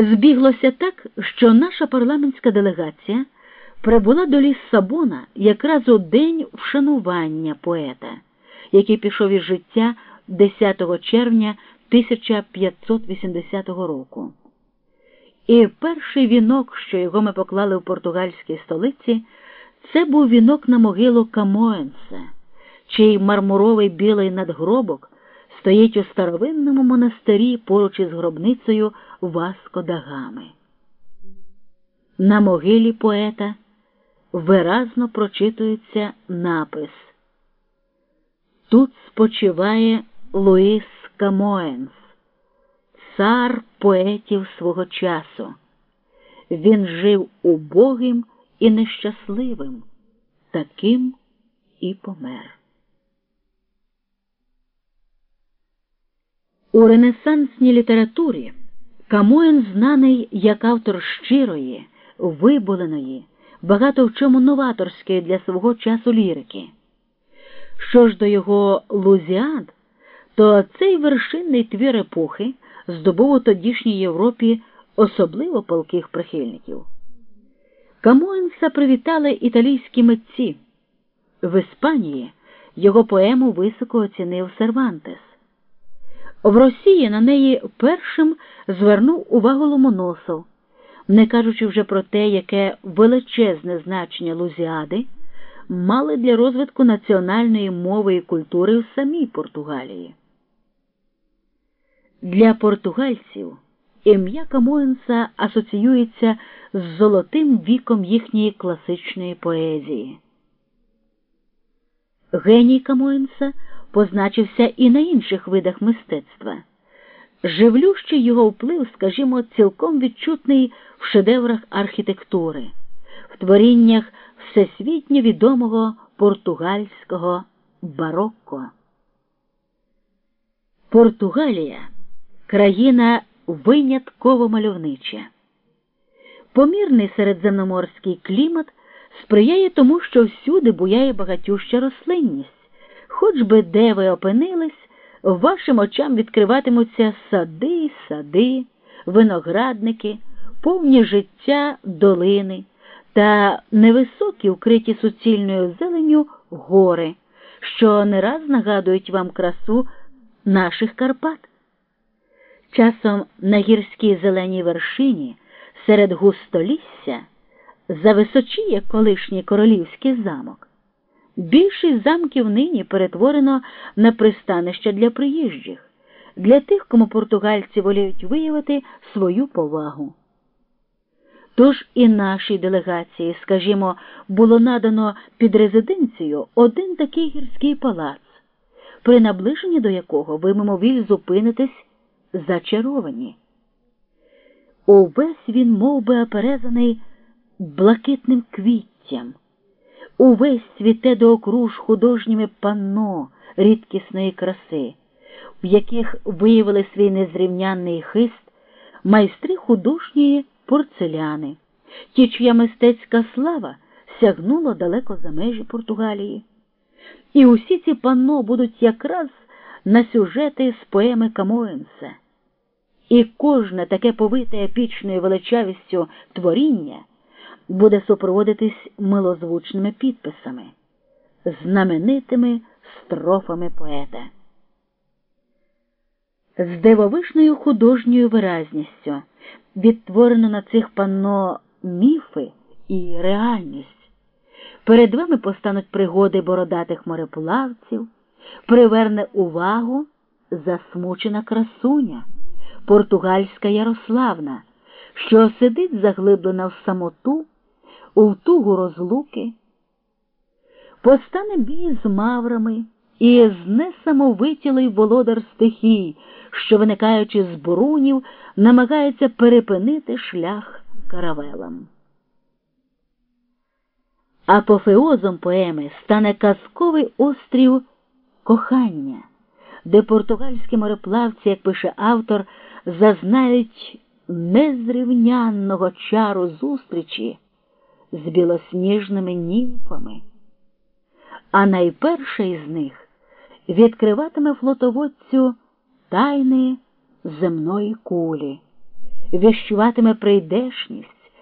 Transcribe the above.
Збіглося так, що наша парламентська делегація прибула до Ліссабона якраз у день вшанування поета, який пішов із життя 10 червня 1580 року. І перший вінок, що його ми поклали в португальській столиці, це був вінок на могилу Камоенса, чий мармуровий білий надгробок стоїть у старовинному монастирі поруч із гробницею Васко да. На могилі поета виразно прочитується напис Тут спочиває Луїс Камоенс, цар поетів свого часу. Він жив убогим і нещасливим, таким і помер. У ренесансній літературі Камоен знаний як автор щирої, виболеної, багато в чому новаторської для свого часу лірики. Що ж до його лузіад, то цей вершинний твір епохи здобув у тодішній Європі особливо палких прихильників. Камоенса привітали італійські митці. В Іспанії його поему високо оцінив Сервантес. В Росії на неї першим звернув увагу Ломоносов, не кажучи вже про те, яке величезне значення Лузіади мали для розвитку національної мови і культури в самій Португалії. Для португальців ім'я Камоенса асоціюється з золотим віком їхньої класичної поезії. Геній Камоенса позначився і на інших видах мистецтва. Живлющий його вплив, скажімо, цілком відчутний в шедеврах архітектури, в творіннях всесвітньо відомого португальського барокко. Португалія країна винятково мальовнича. Помірний середземноморський клімат сприяє тому, що всюди буяє багатюща рослинність. Хоч би де ви опинились, вашим очам відкриватимуться сади сади, виноградники, повні життя долини та невисокі, вкриті суцільною зеленю гори, що не раз нагадують вам красу наших Карпат. Часом на гірській зеленій вершині серед густолісся зависочіє колишній королівський замок. Більшість замків нині перетворено на пристанище для приїжджих, для тих, кому португальці воліють виявити свою повагу. Тож і нашій делегації, скажімо, було надано під резиденцію один такий гірський палац, при наближенні до якого ви мимовіль зупинитесь зачаровані. Увесь він мов би, оперезаний блакитним квіттям увесь світе до окруж художніми панно рідкісної краси, в яких виявили свій незрівнянний хист майстри художньої порцеляни, ті, чия мистецька слава сягнула далеко за межі Португалії. І усі ці панно будуть якраз на сюжети з поеми Камоенса. І кожне таке повите епічною величавістю творіння буде супроводитись милозвучними підписами, знаменитими строфами поета. З дивовишною художньою виразністю відтворено на цих панно міфи і реальність. Перед вами постануть пригоди бородатих мореплавців, приверне увагу засмучена красуня, португальська Ярославна, що сидить заглиблена в самоту у втугу розлуки, постане бій з маврами і з несамовитілий володар стихій, що, виникаючи з бурунів, намагається перепинити шлях каравелам. Апофеозом поеми стане казковий острів кохання, де португальські мореплавці, як пише автор, зазнають незрівнянного чару зустрічі з білосніжними німфами. А найперша із них відкриватиме флотоводцю тайни земної кулі, віщуватиме прийдешність,